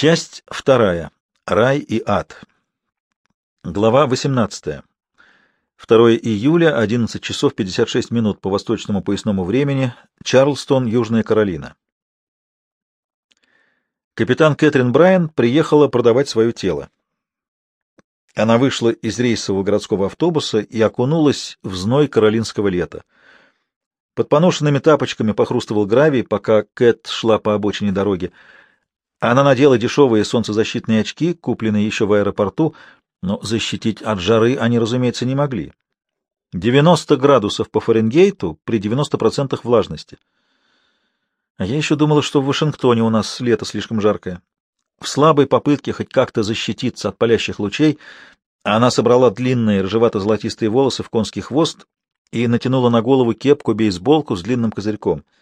Часть вторая. Рай и ад. Глава 18. 2 июля, 11 часов 56 минут по восточному поясному времени, Чарлстон, Южная Каролина. Капитан Кэтрин Брайан приехала продавать свое тело. Она вышла из рейсового городского автобуса и окунулась в зной каролинского лета. Под поношенными тапочками похрустывал гравий, пока Кэт шла по обочине дороги. Она надела дешевые солнцезащитные очки, купленные еще в аэропорту, но защитить от жары они, разумеется, не могли. 90 градусов по Фаренгейту при 90% влажности. А я еще думала, что в Вашингтоне у нас лето слишком жаркое. В слабой попытке хоть как-то защититься от палящих лучей, она собрала длинные рыжевато-золотистые волосы в конский хвост и натянула на голову кепку-бейсболку с длинным козырьком —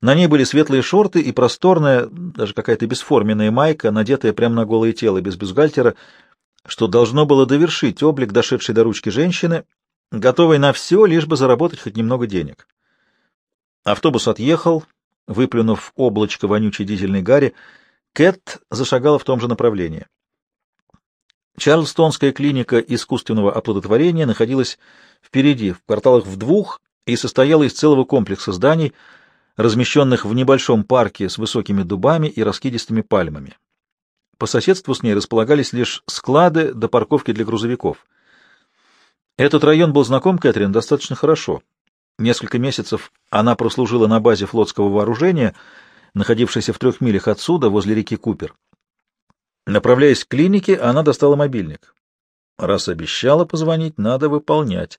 на ней были светлые шорты и просторная, даже какая-то бесформенная майка, надетая прямо на голое тело, без бюстгальтера, что должно было довершить облик дошедшей до ручки женщины, готовой на все, лишь бы заработать хоть немного денег. Автобус отъехал, выплюнув облачко вонючей дизельной гари, Кэт зашагала в том же направлении. Чарльстонская клиника искусственного оплодотворения находилась впереди, в кварталах в двух, и состояла из целого комплекса зданий — размещенных в небольшом парке с высокими дубами и раскидистыми пальмами. По соседству с ней располагались лишь склады до парковки для грузовиков. Этот район был знаком Кэтрин достаточно хорошо. Несколько месяцев она прослужила на базе флотского вооружения, находившейся в трех милях отсюда, возле реки Купер. Направляясь к клинике, она достала мобильник. Раз обещала позвонить, надо выполнять.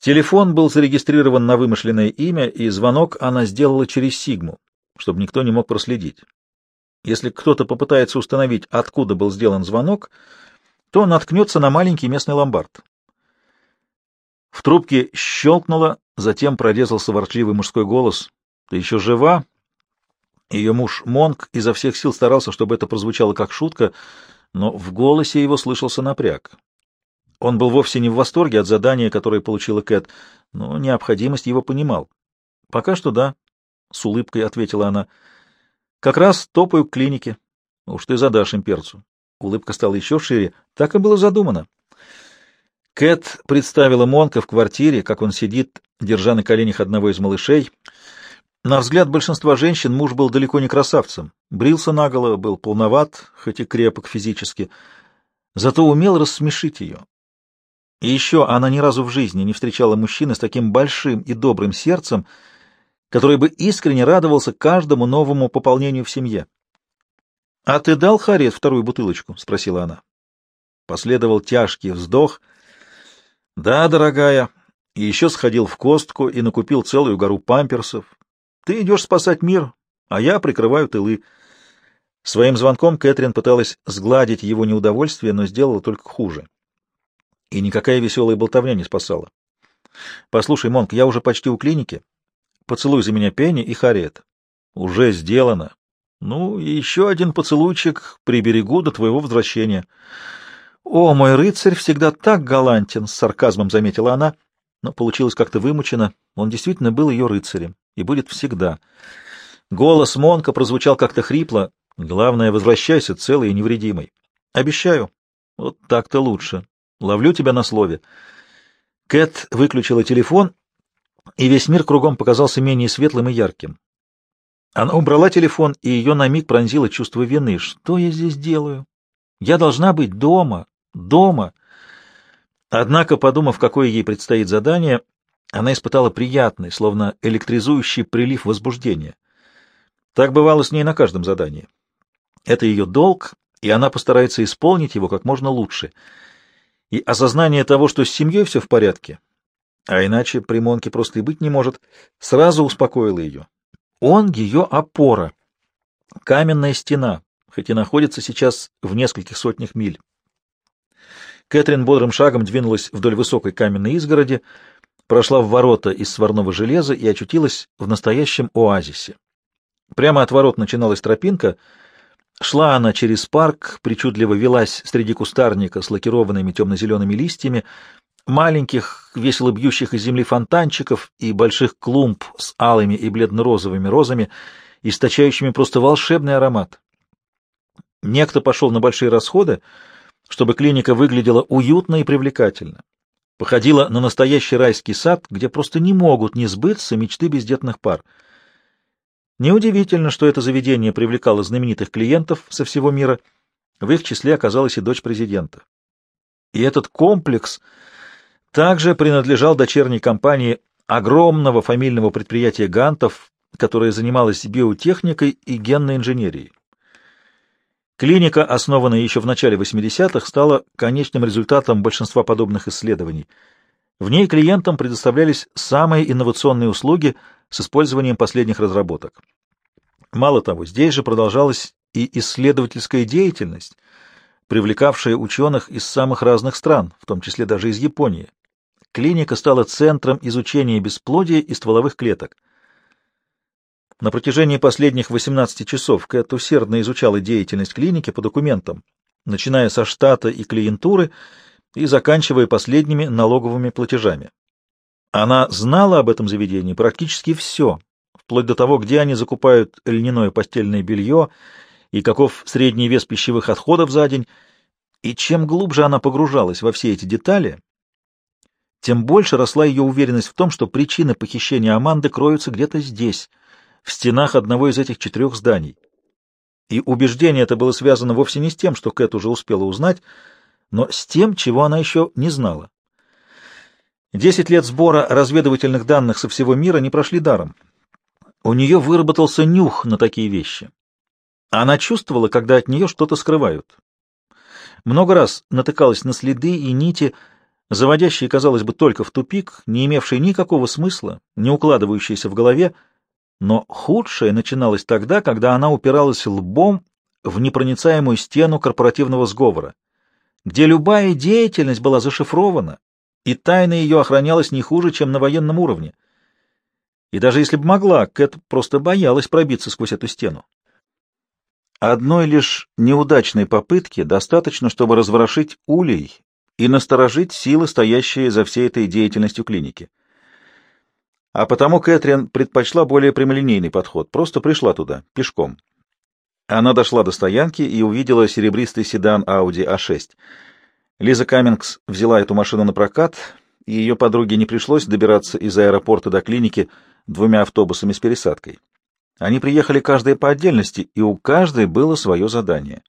Телефон был зарегистрирован на вымышленное имя, и звонок она сделала через Сигму, чтобы никто не мог проследить. Если кто-то попытается установить, откуда был сделан звонок, то наткнется на маленький местный ломбард. В трубке щелкнуло, затем прорезался ворчливый мужской голос. «Ты еще жива?» Ее муж Монк изо всех сил старался, чтобы это прозвучало как шутка, но в голосе его слышался напряг. Он был вовсе не в восторге от задания, которое получила Кэт, но необходимость его понимал. — Пока что да, — с улыбкой ответила она. — Как раз топаю к клинике. Уж ты задашь им перцу. Улыбка стала еще шире. Так и было задумано. Кэт представила Монка в квартире, как он сидит, держа на коленях одного из малышей. На взгляд большинства женщин муж был далеко не красавцем. Брился наголо, был полноват, хоть и крепок физически. Зато умел рассмешить ее. И еще она ни разу в жизни не встречала мужчины с таким большим и добрым сердцем, который бы искренне радовался каждому новому пополнению в семье. — А ты дал Харриет вторую бутылочку? — спросила она. Последовал тяжкий вздох. — Да, дорогая. И еще сходил в костку и накупил целую гору памперсов. Ты идешь спасать мир, а я прикрываю тылы. Своим звонком Кэтрин пыталась сгладить его неудовольствие, но сделала только хуже и никакая веселая болтовня не спасала. — Послушай, Монк, я уже почти у клиники. Поцелуй за меня Пенни и Харриет. — Уже сделано. Ну, и еще один поцелуйчик приберегу до твоего возвращения. — О, мой рыцарь всегда так галантен, — с сарказмом заметила она, но получилось как-то вымучено. Он действительно был ее рыцарем и будет всегда. Голос Монка прозвучал как-то хрипло. Главное, возвращайся целый и невредимый. — Обещаю. Вот так-то лучше. Ловлю тебя на слове. Кэт выключила телефон, и весь мир кругом показался менее светлым и ярким. Она убрала телефон, и ее на миг пронзило чувство вины. Что я здесь делаю? Я должна быть дома, дома. Однако, подумав, какое ей предстоит задание, она испытала приятный, словно электризующий прилив возбуждения. Так бывало с ней на каждом задании. Это ее долг, и она постарается исполнить его как можно лучше — и осознание того, что с семьей все в порядке, а иначе примонки просто и быть не может, сразу успокоило ее. Он ее опора, каменная стена, хоть и находится сейчас в нескольких сотнях миль. Кэтрин бодрым шагом двинулась вдоль высокой каменной изгороди, прошла в ворота из сварного железа и очутилась в настоящем оазисе. Прямо от ворот начиналась тропинка — Шла она через парк, причудливо велась среди кустарника с лакированными темно-зелеными листьями, маленьких, весело бьющих из земли фонтанчиков и больших клумб с алыми и бледно-розовыми розами, источающими просто волшебный аромат. Некто пошел на большие расходы, чтобы клиника выглядела уютно и привлекательно. Походила на настоящий райский сад, где просто не могут не сбыться мечты бездетных пар. Неудивительно, что это заведение привлекало знаменитых клиентов со всего мира. В их числе оказалась и дочь президента. И этот комплекс также принадлежал дочерней компании огромного фамильного предприятия Гантов, которое занималось биотехникой и генной инженерией. Клиника, основанная еще в начале 80-х, стала конечным результатом большинства подобных исследований. В ней клиентам предоставлялись самые инновационные услуги с использованием последних разработок. Мало того, здесь же продолжалась и исследовательская деятельность, привлекавшая ученых из самых разных стран, в том числе даже из Японии. Клиника стала центром изучения бесплодия и стволовых клеток – на протяжении последних 18 часов Кэт усердно изучала деятельность клиники по документам, начиная со штата и клиентуры и заканчивая последними налоговыми платежами. Она знала об этом заведении практически все, вплоть до того, где они закупают льняное постельное белье и каков средний вес пищевых отходов за день, и чем глубже она погружалась во все эти детали, тем больше росла ее уверенность в том, что причины похищения Аманды кроются где-то здесь, в стенах одного из этих четырех зданий. И убеждение это было связано вовсе не с тем, что Кэт уже успела узнать, но с тем, чего она еще не знала. Десять лет сбора разведывательных данных со всего мира не прошли даром. У нее выработался нюх на такие вещи. Она чувствовала, когда от нее что-то скрывают. Много раз натыкалась на следы и нити, заводящие, казалось бы, только в тупик, не имевшие никакого смысла, не укладывающиеся в голове, но худшее начиналось тогда, когда она упиралась лбом в непроницаемую стену корпоративного сговора, где любая деятельность была зашифрована, и тайна ее охранялась не хуже, чем на военном уровне. И даже если бы могла, Кэт просто боялась пробиться сквозь эту стену. Одной лишь неудачной попытки достаточно, чтобы разворошить улей и насторожить силы, стоящие за всей этой деятельностью клиники. А потому Кэтрин предпочла более прямолинейный подход, просто пришла туда, пешком. Она дошла до стоянки и увидела серебристый седан Audi A6. Лиза Каммингс взяла эту машину на прокат, и ее подруге не пришлось добираться из аэропорта до клиники двумя автобусами с пересадкой. Они приехали каждая по отдельности, и у каждой было свое задание.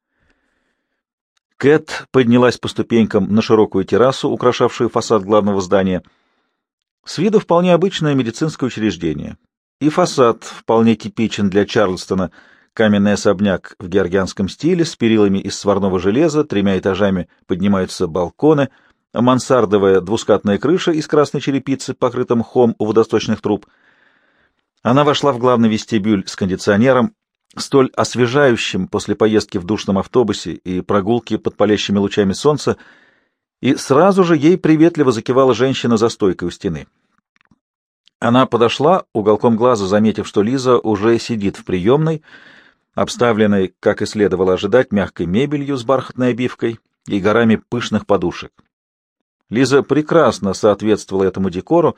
Кэт поднялась по ступенькам на широкую террасу, украшавшую фасад главного здания — с виду вполне обычное медицинское учреждение. И фасад вполне типичен для Чарльстона. Каменный особняк в георгианском стиле с перилами из сварного железа, тремя этажами поднимаются балконы, мансардовая двускатная крыша из красной черепицы, покрыта мхом у водосточных труб. Она вошла в главный вестибюль с кондиционером, столь освежающим после поездки в душном автобусе и прогулки под палящими лучами солнца, и сразу же ей приветливо закивала женщина за стойкой у стены. Она подошла, уголком глаза заметив, что Лиза уже сидит в приемной, обставленной, как и следовало ожидать, мягкой мебелью с бархатной обивкой и горами пышных подушек. Лиза прекрасно соответствовала этому декору.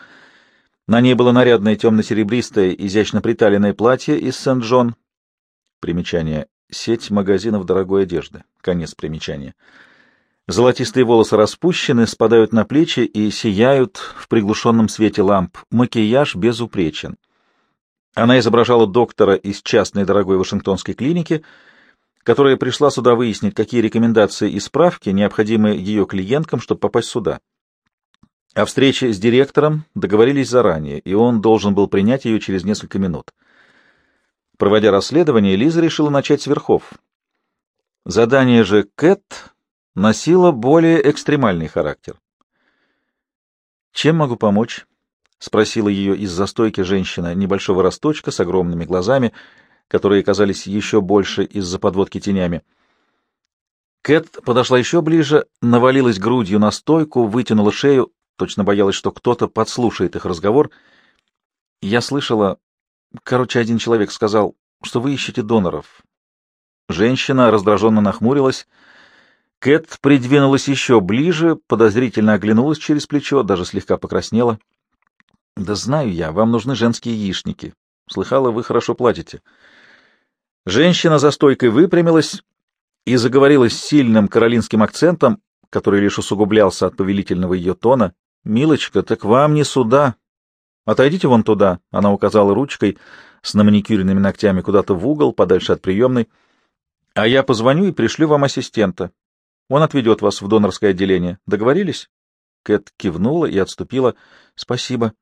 На ней было нарядное темно-серебристое, изящно приталенное платье из Сент-Джон. Примечание. Сеть магазинов дорогой одежды. Конец примечания. Золотистые волосы распущены, спадают на плечи и сияют в приглушенном свете ламп. Макияж безупречен. Она изображала доктора из частной дорогой вашингтонской клиники, которая пришла сюда выяснить, какие рекомендации и справки необходимы ее клиенткам, чтобы попасть сюда. О встрече с директором договорились заранее, и он должен был принять ее через несколько минут. Проводя расследование, Лиза решила начать с верхов. Задание же Кэт носила более экстремальный характер. «Чем могу помочь?» — спросила ее из застойки женщина небольшого росточка с огромными глазами, которые казались еще больше из-за подводки тенями. Кэт подошла еще ближе, навалилась грудью на стойку, вытянула шею, точно боялась, что кто-то подслушает их разговор. Я слышала... Короче, один человек сказал, что вы ищете доноров. Женщина раздраженно нахмурилась — Кэт придвинулась еще ближе, подозрительно оглянулась через плечо, даже слегка покраснела. — Да знаю я, вам нужны женские яичники. Слыхала, вы хорошо платите. Женщина за стойкой выпрямилась и заговорила с сильным каролинским акцентом, который лишь усугублялся от повелительного ее тона. «Милочка, так вам не сюда. Отойдите вон туда», — она указала ручкой с наманикюренными ногтями куда-то в угол, подальше от приемной. «А я позвоню и пришлю вам ассистента. Он отведет вас в донорское отделение. Договорились?» Кэт кивнула и отступила. «Спасибо».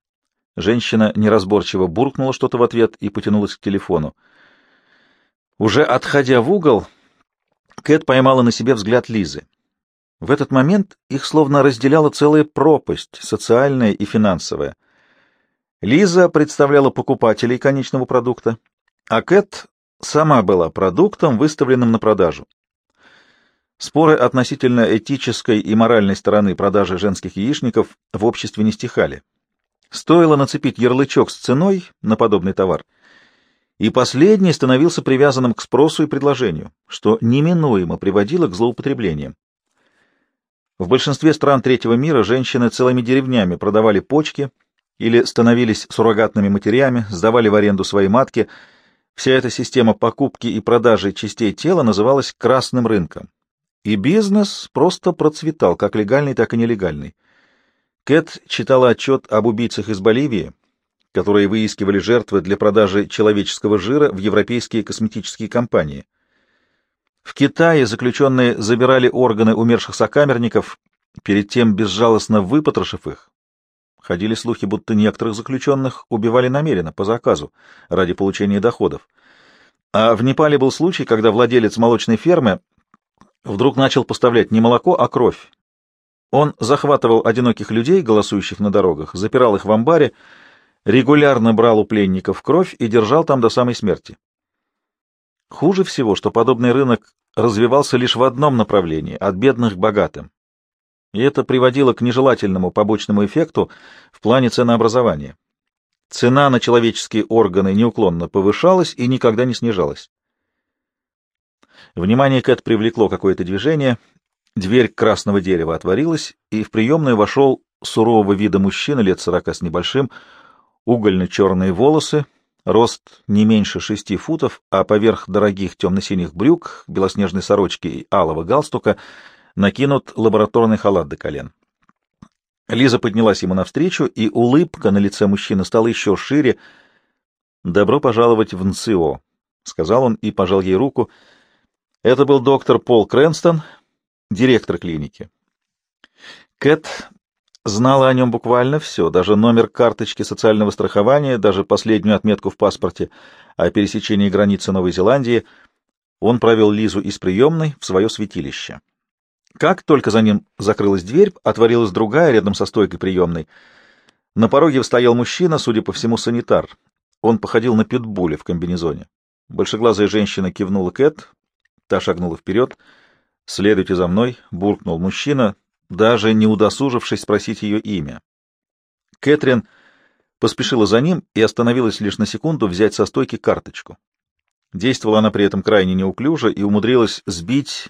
Женщина неразборчиво буркнула что-то в ответ и потянулась к телефону. Уже отходя в угол, Кэт поймала на себе взгляд Лизы. В этот момент их словно разделяла целая пропасть, социальная и финансовая. Лиза представляла покупателей конечного продукта, а Кэт сама была продуктом, выставленным на продажу. Споры относительно этической и моральной стороны продажи женских яичников в обществе не стихали. Стоило нацепить ярлычок с ценой на подобный товар, и последний становился привязанным к спросу и предложению, что неминуемо приводило к злоупотреблениям. В большинстве стран третьего мира женщины целыми деревнями продавали почки или становились суррогатными матерями, сдавали в аренду свои матки. Вся эта система покупки и продажи частей тела называлась красным рынком. И бизнес просто процветал, как легальный, так и нелегальный. Кэт читала отчет об убийцах из Боливии, которые выискивали жертвы для продажи человеческого жира в европейские косметические компании. В Китае заключенные забирали органы умерших сокамерников, перед тем безжалостно выпотрошив их. Ходили слухи, будто некоторых заключенных убивали намеренно, по заказу, ради получения доходов. А в Непале был случай, когда владелец молочной фермы вдруг начал поставлять не молоко, а кровь. Он захватывал одиноких людей, голосующих на дорогах, запирал их в амбаре, регулярно брал у пленников кровь и держал там до самой смерти. Хуже всего, что подобный рынок развивался лишь в одном направлении — от бедных к богатым. И это приводило к нежелательному побочному эффекту в плане ценообразования. Цена на человеческие органы неуклонно повышалась и никогда не снижалась. Внимание Кэт привлекло какое-то движение, дверь красного дерева отворилась, и в приемную вошел сурового вида мужчина лет сорока с небольшим, угольно-черные волосы, рост не меньше шести футов, а поверх дорогих темно-синих брюк, белоснежной сорочки и алого галстука накинут лабораторный халат до колен. Лиза поднялась ему навстречу, и улыбка на лице мужчины стала еще шире. «Добро пожаловать в НЦО», — сказал он и пожал ей руку. Это был доктор Пол Крэнстон, директор клиники. Кэт знала о нем буквально все, даже номер карточки социального страхования, даже последнюю отметку в паспорте о пересечении границы Новой Зеландии. Он провел Лизу из приемной в свое святилище. Как только за ним закрылась дверь, отворилась другая рядом со стойкой приемной. На пороге стоял мужчина, судя по всему, санитар. Он походил на питбуля в комбинезоне. Большеглазая женщина кивнула Кэт, та шагнула вперед. «Следуйте за мной», — буркнул мужчина, даже не удосужившись спросить ее имя. Кэтрин поспешила за ним и остановилась лишь на секунду взять со стойки карточку. Действовала она при этом крайне неуклюже и умудрилась сбить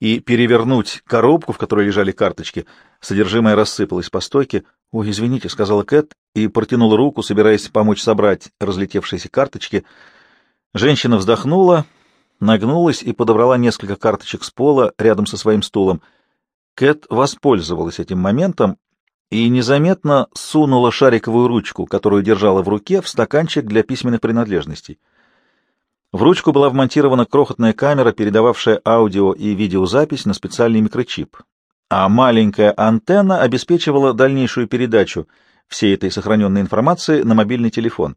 и перевернуть коробку, в которой лежали карточки. Содержимое рассыпалось по стойке. «Ой, извините», — сказала Кэт и протянула руку, собираясь помочь собрать разлетевшиеся карточки. Женщина вздохнула, нагнулась и подобрала несколько карточек с пола рядом со своим стулом — Кэт воспользовалась этим моментом и незаметно сунула шариковую ручку, которую держала в руке, в стаканчик для письменных принадлежностей. В ручку была вмонтирована крохотная камера, передававшая аудио и видеозапись на специальный микрочип, а маленькая антенна обеспечивала дальнейшую передачу всей этой сохраненной информации на мобильный телефон.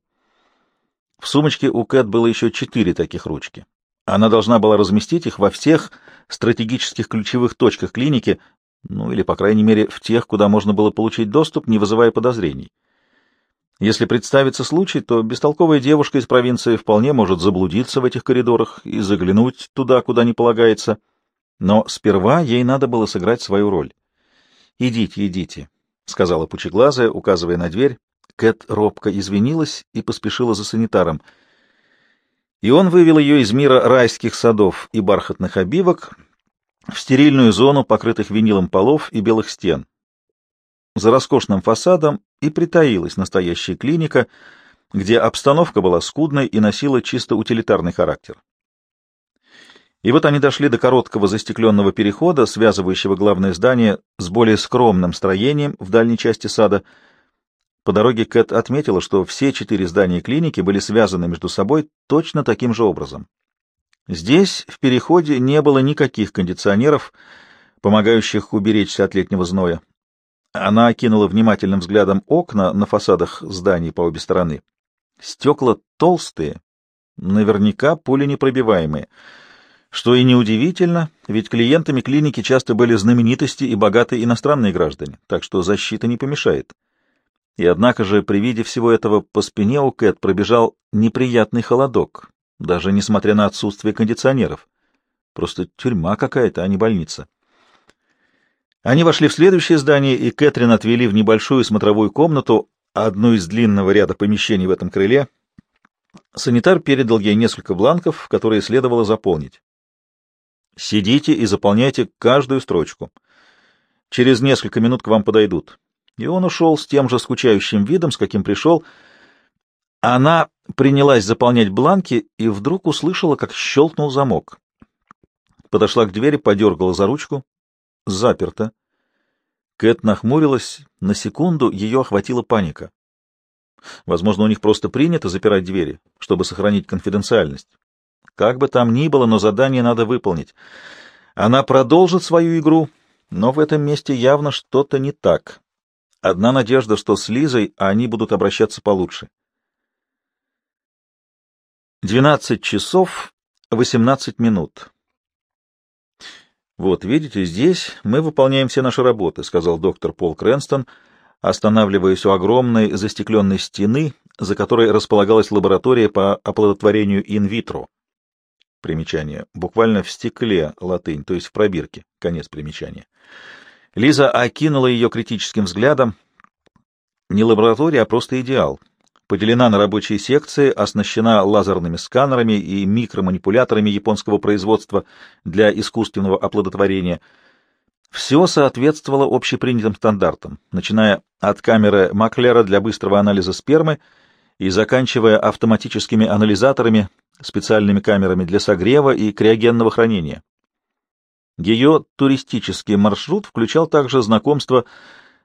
В сумочке у Кэт было еще четыре таких ручки. Она должна была разместить их во всех стратегических ключевых точках клиники, ну или, по крайней мере, в тех, куда можно было получить доступ, не вызывая подозрений. Если представится случай, то бестолковая девушка из провинции вполне может заблудиться в этих коридорах и заглянуть туда, куда не полагается. Но сперва ей надо было сыграть свою роль. «Идите, идите», — сказала пучеглазая, указывая на дверь. Кэт робко извинилась и поспешила за санитаром — и он вывел ее из мира райских садов и бархатных обивок в стерильную зону, покрытых винилом полов и белых стен. За роскошным фасадом и притаилась настоящая клиника, где обстановка была скудной и носила чисто утилитарный характер. И вот они дошли до короткого застекленного перехода, связывающего главное здание с более скромным строением в дальней части сада. По дороге Кэт отметила, что все четыре здания клиники были связаны между собой точно таким же образом. Здесь в переходе не было никаких кондиционеров, помогающих уберечься от летнего зноя. Она окинула внимательным взглядом окна на фасадах зданий по обе стороны. Стекла толстые, наверняка пуленепробиваемые. Что и неудивительно, ведь клиентами клиники часто были знаменитости и богатые иностранные граждане, так что защита не помешает. И однако же при виде всего этого по спине у Кэт пробежал неприятный холодок, даже несмотря на отсутствие кондиционеров. Просто тюрьма какая-то, а не больница. Они вошли в следующее здание, и Кэтрин отвели в небольшую смотровую комнату, одну из длинного ряда помещений в этом крыле. Санитар передал ей несколько бланков, которые следовало заполнить. «Сидите и заполняйте каждую строчку. Через несколько минут к вам подойдут». И он ушел с тем же скучающим видом, с каким пришел, — она принялась заполнять бланки и вдруг услышала, как щелкнул замок. Подошла к двери, подергала за ручку. Заперто. Кэт нахмурилась. На секунду ее охватила паника. Возможно, у них просто принято запирать двери, чтобы сохранить конфиденциальность. Как бы там ни было, но задание надо выполнить. Она продолжит свою игру, но в этом месте явно что-то не так. Одна надежда, что с Лизой они будут обращаться получше. 12 часов 18 минут. «Вот, видите, здесь мы выполняем все наши работы», — сказал доктор Пол Крэнстон, останавливаясь у огромной застекленной стены, за которой располагалась лаборатория по оплодотворению инвитро. Примечание. Буквально в стекле латынь, то есть в пробирке. Конец примечания. Лиза окинула ее критическим взглядом. Не лаборатория, а просто идеал поделена на рабочие секции, оснащена лазерными сканерами и микроманипуляторами японского производства для искусственного оплодотворения. Все соответствовало общепринятым стандартам, начиная от камеры Маклера для быстрого анализа спермы и заканчивая автоматическими анализаторами, специальными камерами для согрева и криогенного хранения. Ее туристический маршрут включал также знакомство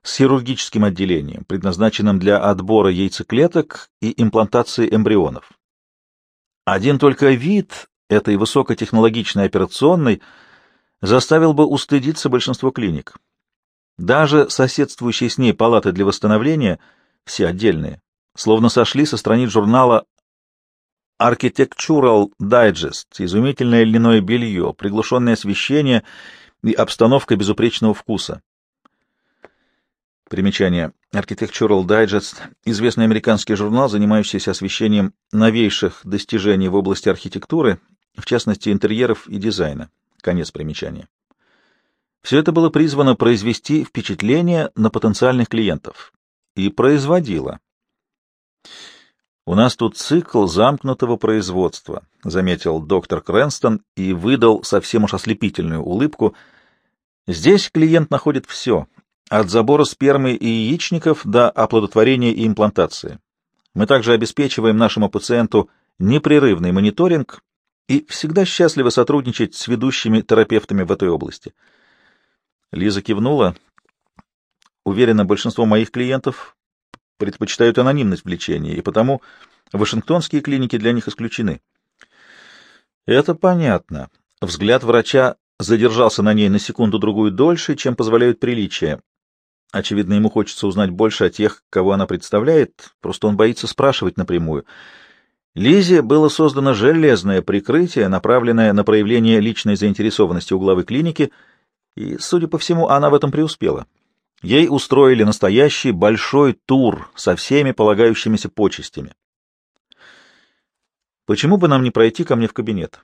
с хирургическим отделением, предназначенным для отбора яйцеклеток и имплантации эмбрионов. Один только вид этой высокотехнологичной операционной заставил бы устыдиться большинство клиник. Даже соседствующие с ней палаты для восстановления, все отдельные, словно сошли со страниц журнала Architectural Digest, изумительное льняное белье, приглушенное освещение и обстановка безупречного вкуса. Примечание. Architectural Digest — известный американский журнал, занимающийся освещением новейших достижений в области архитектуры, в частности, интерьеров и дизайна. Конец примечания. Все это было призвано произвести впечатление на потенциальных клиентов. И производило. «У нас тут цикл замкнутого производства», — заметил доктор Крэнстон и выдал совсем уж ослепительную улыбку. «Здесь клиент находит все от забора спермы и яичников до оплодотворения и имплантации. Мы также обеспечиваем нашему пациенту непрерывный мониторинг и всегда счастливы сотрудничать с ведущими терапевтами в этой области. Лиза кивнула. Уверена, большинство моих клиентов предпочитают анонимность в лечении, и потому вашингтонские клиники для них исключены. Это понятно. Взгляд врача задержался на ней на секунду-другую дольше, чем позволяют приличия. Очевидно, ему хочется узнать больше о тех, кого она представляет, просто он боится спрашивать напрямую. Лизе было создано железное прикрытие, направленное на проявление личной заинтересованности у главы клиники, и, судя по всему, она в этом преуспела. Ей устроили настоящий большой тур со всеми полагающимися почестями. Почему бы нам не пройти ко мне в кабинет?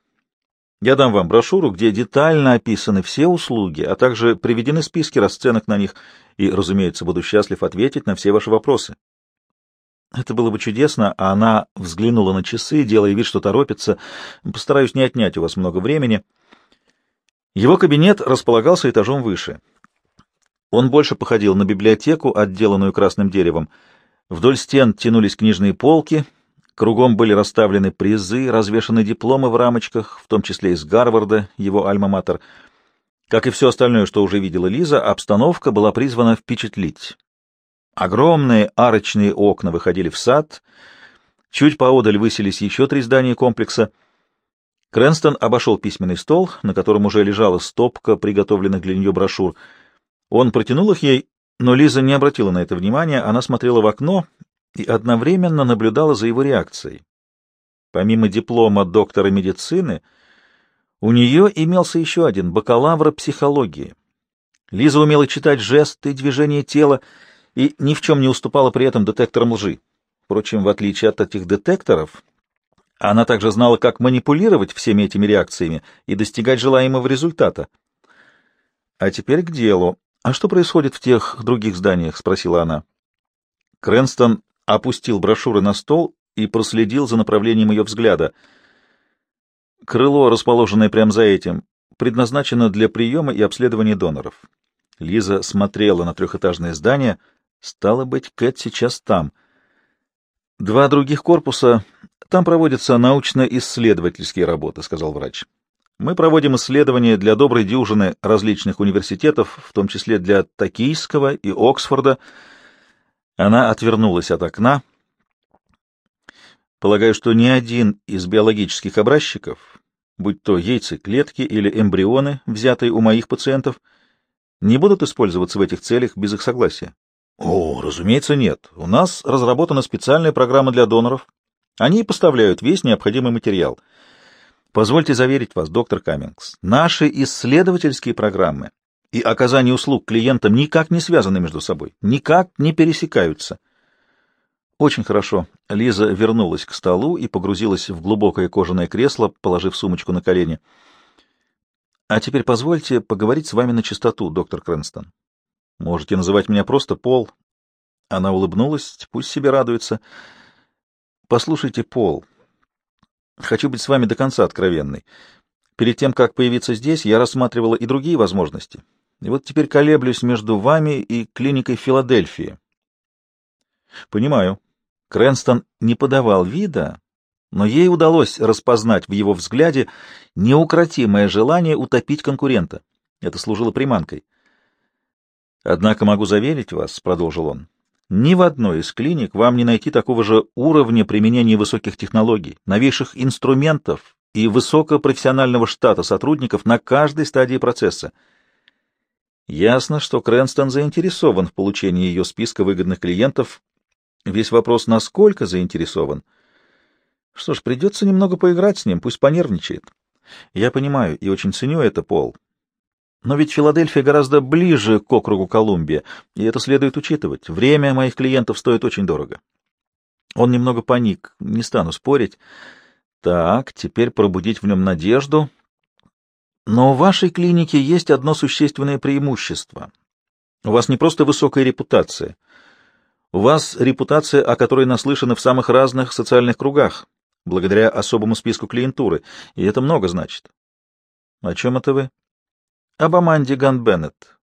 Я дам вам брошюру, где детально описаны все услуги, а также приведены списки расценок на них, и, разумеется, буду счастлив ответить на все ваши вопросы. Это было бы чудесно, а она взглянула на часы, делая вид, что торопится. Постараюсь не отнять у вас много времени. Его кабинет располагался этажом выше. Он больше походил на библиотеку, отделанную красным деревом. Вдоль стен тянулись книжные полки, Кругом были расставлены призы, развешаны дипломы в рамочках, в том числе из Гарварда, его альма-матер. Как и все остальное, что уже видела Лиза, обстановка была призвана впечатлить. Огромные арочные окна выходили в сад, чуть поодаль высились еще три здания комплекса. Крэнстон обошел письменный стол, на котором уже лежала стопка приготовленных для нее брошюр. Он протянул их ей, но Лиза не обратила на это внимания, она смотрела в окно и одновременно наблюдала за его реакцией. Помимо диплома доктора медицины, у нее имелся еще один — бакалавра психологии. Лиза умела читать жесты, движения тела и ни в чем не уступала при этом детекторам лжи. Впрочем, в отличие от этих детекторов, она также знала, как манипулировать всеми этими реакциями и достигать желаемого результата. А теперь к делу. «А что происходит в тех других зданиях?» — спросила она. Крэнстон опустил брошюры на стол и проследил за направлением ее взгляда. Крыло, расположенное прямо за этим, предназначено для приема и обследования доноров. Лиза смотрела на трехэтажное здание — Стало быть, Кэт сейчас там. Два других корпуса. Там проводятся научно-исследовательские работы, сказал врач. Мы проводим исследования для доброй дюжины различных университетов, в том числе для Токийского и Оксфорда. Она отвернулась от окна. Полагаю, что ни один из биологических образчиков, будь то яйцеклетки или эмбрионы, взятые у моих пациентов, не будут использоваться в этих целях без их согласия. О, разумеется, нет. У нас разработана специальная программа для доноров. Они поставляют весь необходимый материал. Позвольте заверить вас, доктор Каммингс, наши исследовательские программы и оказание услуг клиентам никак не связаны между собой, никак не пересекаются. Очень хорошо. Лиза вернулась к столу и погрузилась в глубокое кожаное кресло, положив сумочку на колени. А теперь позвольте поговорить с вами на чистоту, доктор Крэнстон. Можете называть меня просто Пол. Она улыбнулась, пусть себе радуется. Послушайте, Пол, хочу быть с вами до конца откровенной. Перед тем, как появиться здесь, я рассматривала и другие возможности. И вот теперь колеблюсь между вами и клиникой Филадельфии. Понимаю. Крэнстон не подавал вида, но ей удалось распознать в его взгляде неукротимое желание утопить конкурента. Это служило приманкой. Однако могу заверить вас, — продолжил он, — ни в одной из клиник вам не найти такого же уровня применения высоких технологий, новейших инструментов и высокопрофессионального штата сотрудников на каждой стадии процесса. Ясно, что Крэнстон заинтересован в получении ее списка выгодных клиентов. Весь вопрос, насколько заинтересован. Что ж, придется немного поиграть с ним, пусть понервничает. Я понимаю и очень ценю это, Пол. Но ведь Филадельфия гораздо ближе к округу Колумбия, и это следует учитывать. Время моих клиентов стоит очень дорого. Он немного паник, не стану спорить. Так, теперь пробудить в нем надежду. Но в вашей клинике есть одно существенное преимущество. У вас не просто высокая репутация. У вас репутация, о которой наслышаны в самых разных социальных кругах, благодаря особому списку клиентуры, и это много значит. О чем это вы? Об Аманде Ган Беннет.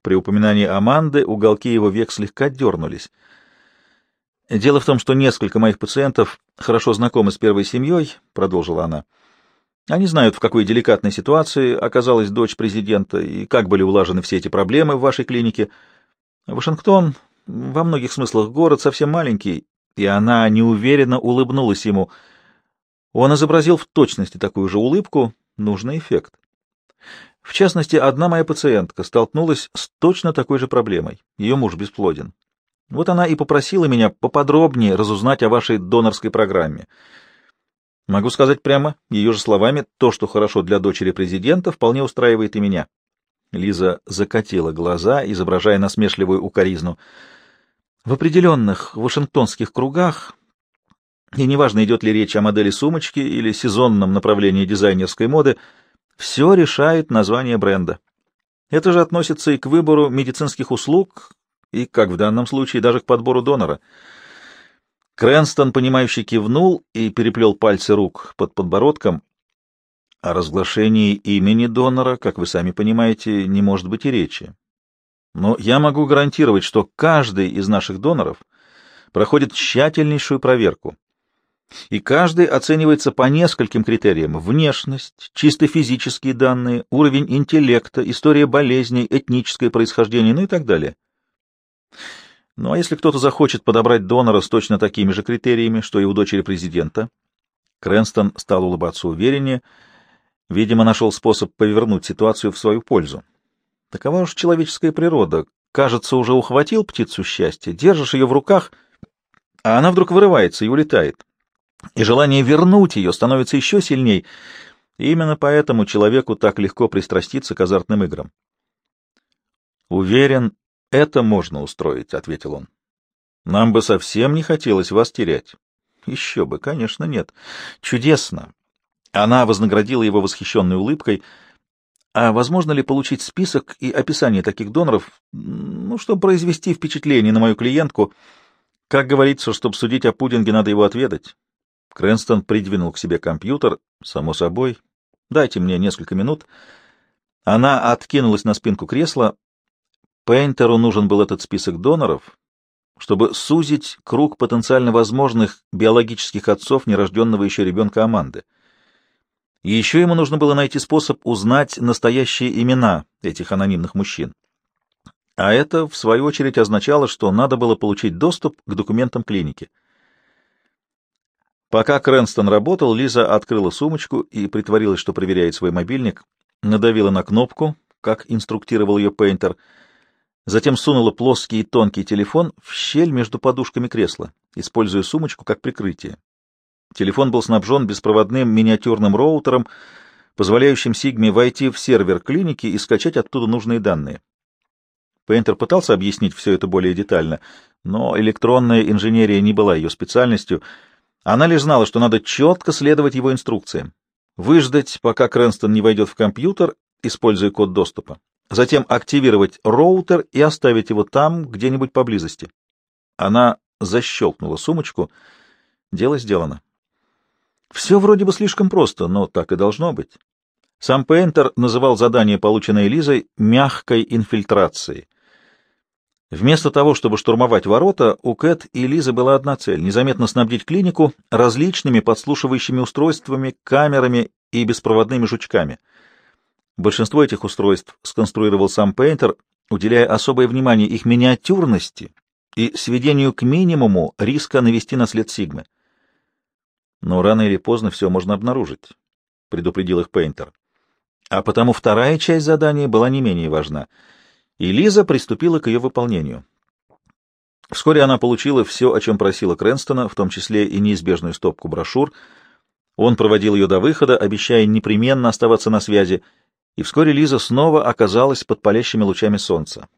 При упоминании Аманды уголки его век слегка дернулись. «Дело в том, что несколько моих пациентов хорошо знакомы с первой семьей», — продолжила она. «Они знают, в какой деликатной ситуации оказалась дочь президента и как были улажены все эти проблемы в вашей клинике. Вашингтон во многих смыслах город совсем маленький, и она неуверенно улыбнулась ему. Он изобразил в точности такую же улыбку, нужный эффект. В частности, одна моя пациентка столкнулась с точно такой же проблемой. Ее муж бесплоден. Вот она и попросила меня поподробнее разузнать о вашей донорской программе. Могу сказать прямо, ее же словами, то, что хорошо для дочери президента, вполне устраивает и меня. Лиза закатила глаза, изображая насмешливую укоризну. В определенных вашингтонских кругах, и неважно, идет ли речь о модели сумочки или сезонном направлении дизайнерской моды, все решает название бренда. Это же относится и к выбору медицинских услуг, и, как в данном случае, даже к подбору донора. Крэнстон, понимающий, кивнул и переплел пальцы рук под подбородком. О разглашении имени донора, как вы сами понимаете, не может быть и речи. Но я могу гарантировать, что каждый из наших доноров проходит тщательнейшую проверку. И каждый оценивается по нескольким критериям — внешность, чисто физические данные, уровень интеллекта, история болезней, этническое происхождение, ну и так далее. Ну а если кто-то захочет подобрать донора с точно такими же критериями, что и у дочери президента? Крэнстон стал улыбаться увереннее, видимо, нашел способ повернуть ситуацию в свою пользу. Такова уж человеческая природа. Кажется, уже ухватил птицу счастья, держишь ее в руках, а она вдруг вырывается и улетает и желание вернуть ее становится еще сильней. И именно поэтому человеку так легко пристраститься к азартным играм. «Уверен, это можно устроить», — ответил он. «Нам бы совсем не хотелось вас терять». «Еще бы, конечно, нет. Чудесно». Она вознаградила его восхищенной улыбкой. «А возможно ли получить список и описание таких доноров, ну, чтобы произвести впечатление на мою клиентку? Как говорится, чтобы судить о пудинге, надо его отведать». Крэнстон придвинул к себе компьютер. Само собой. Дайте мне несколько минут. Она откинулась на спинку кресла. Пейнтеру нужен был этот список доноров, чтобы сузить круг потенциально возможных биологических отцов нерожденного еще ребенка Аманды. И еще ему нужно было найти способ узнать настоящие имена этих анонимных мужчин. А это, в свою очередь, означало, что надо было получить доступ к документам клиники. Пока Крэнстон работал, Лиза открыла сумочку и притворилась, что проверяет свой мобильник, надавила на кнопку, как инструктировал ее Пейнтер, затем сунула плоский и тонкий телефон в щель между подушками кресла, используя сумочку как прикрытие. Телефон был снабжен беспроводным миниатюрным роутером, позволяющим Сигме войти в сервер клиники и скачать оттуда нужные данные. Пейнтер пытался объяснить все это более детально, но электронная инженерия не была ее специальностью — она лишь знала, что надо четко следовать его инструкциям. Выждать, пока Крэнстон не войдет в компьютер, используя код доступа. Затем активировать роутер и оставить его там, где-нибудь поблизости. Она защелкнула сумочку. Дело сделано. Все вроде бы слишком просто, но так и должно быть. Сам Пейнтер называл задание, полученное Лизой, мягкой инфильтрацией. Вместо того, чтобы штурмовать ворота, у Кэт и Лизы была одна цель — незаметно снабдить клинику различными подслушивающими устройствами, камерами и беспроводными жучками. Большинство этих устройств сконструировал сам Пейнтер, уделяя особое внимание их миниатюрности и сведению к минимуму риска навести на след Сигмы. Но рано или поздно все можно обнаружить, — предупредил их Пейнтер. А потому вторая часть задания была не менее важна — и Лиза приступила к ее выполнению. Вскоре она получила все, о чем просила Крэнстона, в том числе и неизбежную стопку брошюр. Он проводил ее до выхода, обещая непременно оставаться на связи, и вскоре Лиза снова оказалась под палящими лучами солнца.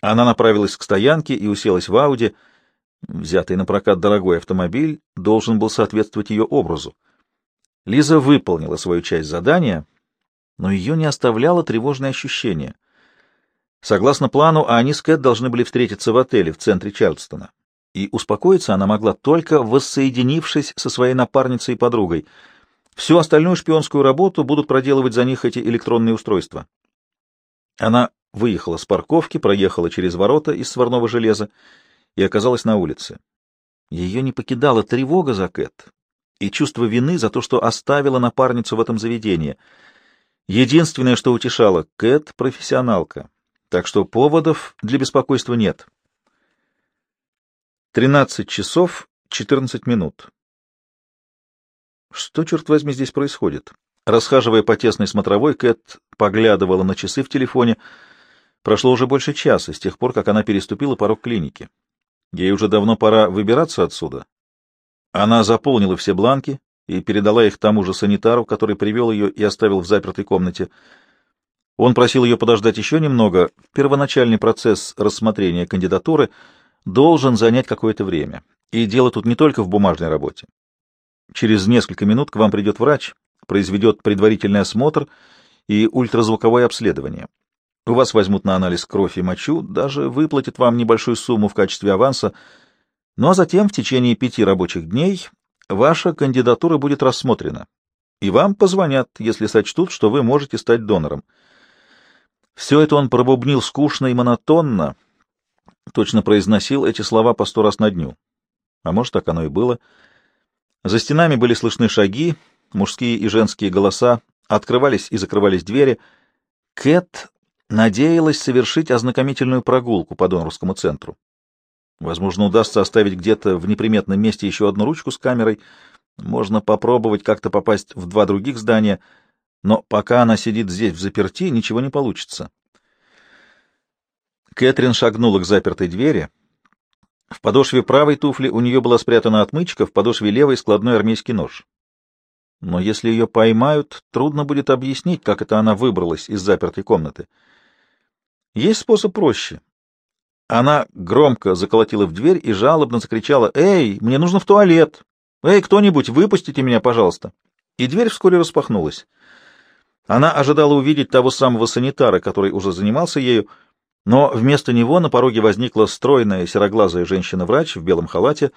Она направилась к стоянке и уселась в Ауди. Взятый на прокат дорогой автомобиль должен был соответствовать ее образу. Лиза выполнила свою часть задания, но ее не оставляло тревожное ощущение — Согласно плану, они с Кэт должны были встретиться в отеле в центре Чарльстона. И успокоиться она могла только воссоединившись со своей напарницей и подругой. Всю остальную шпионскую работу будут проделывать за них эти электронные устройства. Она выехала с парковки, проехала через ворота из сварного железа и оказалась на улице. Ее не покидала тревога за Кэт и чувство вины за то, что оставила напарницу в этом заведении. Единственное, что утешало, Кэт — профессионалка так что поводов для беспокойства нет. 13 часов 14 минут. Что, черт возьми, здесь происходит? Расхаживая по тесной смотровой, Кэт поглядывала на часы в телефоне. Прошло уже больше часа с тех пор, как она переступила порог клиники. Ей уже давно пора выбираться отсюда. Она заполнила все бланки и передала их тому же санитару, который привел ее и оставил в запертой комнате. Он просил ее подождать еще немного. Первоначальный процесс рассмотрения кандидатуры должен занять какое-то время. И дело тут не только в бумажной работе. Через несколько минут к вам придет врач, произведет предварительный осмотр и ультразвуковое обследование. У вас возьмут на анализ кровь и мочу, даже выплатят вам небольшую сумму в качестве аванса, ну а затем в течение пяти рабочих дней ваша кандидатура будет рассмотрена, и вам позвонят, если сочтут, что вы можете стать донором. Все это он пробубнил скучно и монотонно, точно произносил эти слова по сто раз на дню. А может, так оно и было. За стенами были слышны шаги, мужские и женские голоса, открывались и закрывались двери. Кэт надеялась совершить ознакомительную прогулку по донорскому центру. Возможно, удастся оставить где-то в неприметном месте еще одну ручку с камерой. Можно попробовать как-то попасть в два других здания, но пока она сидит здесь в заперти, ничего не получится. Кэтрин шагнула к запертой двери. В подошве правой туфли у нее была спрятана отмычка, в подошве левой — складной армейский нож. Но если ее поймают, трудно будет объяснить, как это она выбралась из запертой комнаты. Есть способ проще. Она громко заколотила в дверь и жалобно закричала «Эй, мне нужно в туалет! Эй, кто-нибудь, выпустите меня, пожалуйста!» И дверь вскоре распахнулась. Она ожидала увидеть того самого санитара, который уже занимался ею, но вместо него на пороге возникла стройная сероглазая женщина-врач в белом халате.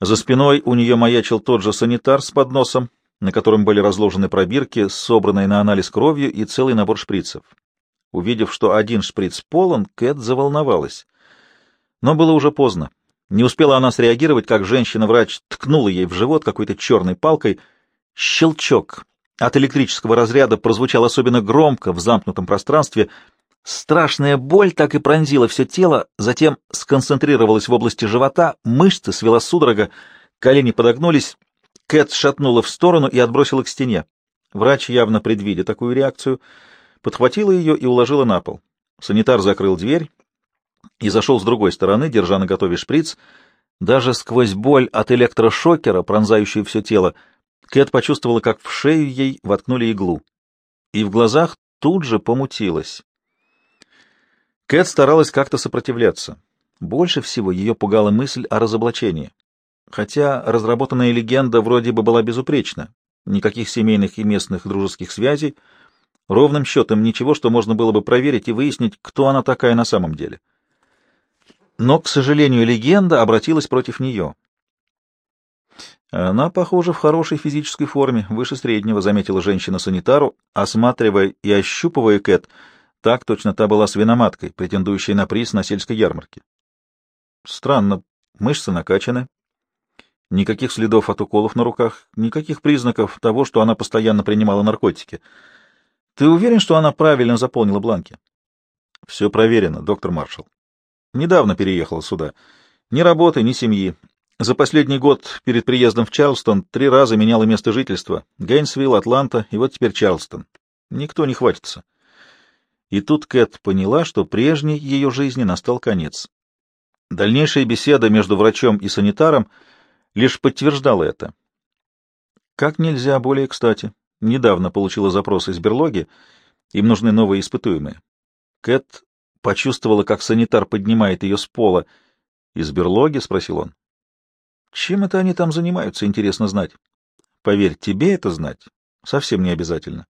За спиной у нее маячил тот же санитар с подносом, на котором были разложены пробирки, собранные на анализ кровью и целый набор шприцев. Увидев, что один шприц полон, Кэт заволновалась. Но было уже поздно. Не успела она среагировать, как женщина-врач ткнула ей в живот какой-то черной палкой. Щелчок от электрического разряда прозвучал особенно громко в замкнутом пространстве. Страшная боль так и пронзила все тело, затем сконцентрировалась в области живота, мышцы свела судорога, колени подогнулись. Кэт шатнула в сторону и отбросила к стене. Врач, явно предвидя такую реакцию, подхватила ее и уложила на пол. Санитар закрыл дверь и зашел с другой стороны, держа на готове шприц. Даже сквозь боль от электрошокера, пронзающую все тело, Кэт почувствовала, как в шею ей воткнули иглу. И в глазах тут же помутилась. Кэт старалась как-то сопротивляться. Больше всего ее пугала мысль о разоблачении. Хотя разработанная легенда вроде бы была безупречна. Никаких семейных и местных дружеских связей, ровным счетом ничего, что можно было бы проверить и выяснить, кто она такая на самом деле. — но, к сожалению, легенда обратилась против нее. Она, похоже, в хорошей физической форме, выше среднего, заметила женщина-санитару, осматривая и ощупывая Кэт. Так точно та была свиноматкой, претендующей на приз на сельской ярмарке. Странно, мышцы накачаны. Никаких следов от уколов на руках, никаких признаков того, что она постоянно принимала наркотики. Ты уверен, что она правильно заполнила бланки? Все проверено, доктор Маршалл. Недавно переехал сюда. Ни работы, ни семьи. За последний год перед приездом в Чарлстон три раза меняла место жительства. Гейнсвилл, Атланта и вот теперь Чарлстон. Никто не хватится. И тут Кэт поняла, что прежней ее жизни настал конец. Дальнейшая беседа между врачом и санитаром лишь подтверждала это. Как нельзя более кстати. Недавно получила запрос из берлоги, им нужны новые испытуемые. Кэт почувствовала, как санитар поднимает ее с пола. «Из берлоги?» — спросил он. «Чем это они там занимаются, интересно знать?» «Поверь, тебе это знать совсем не обязательно.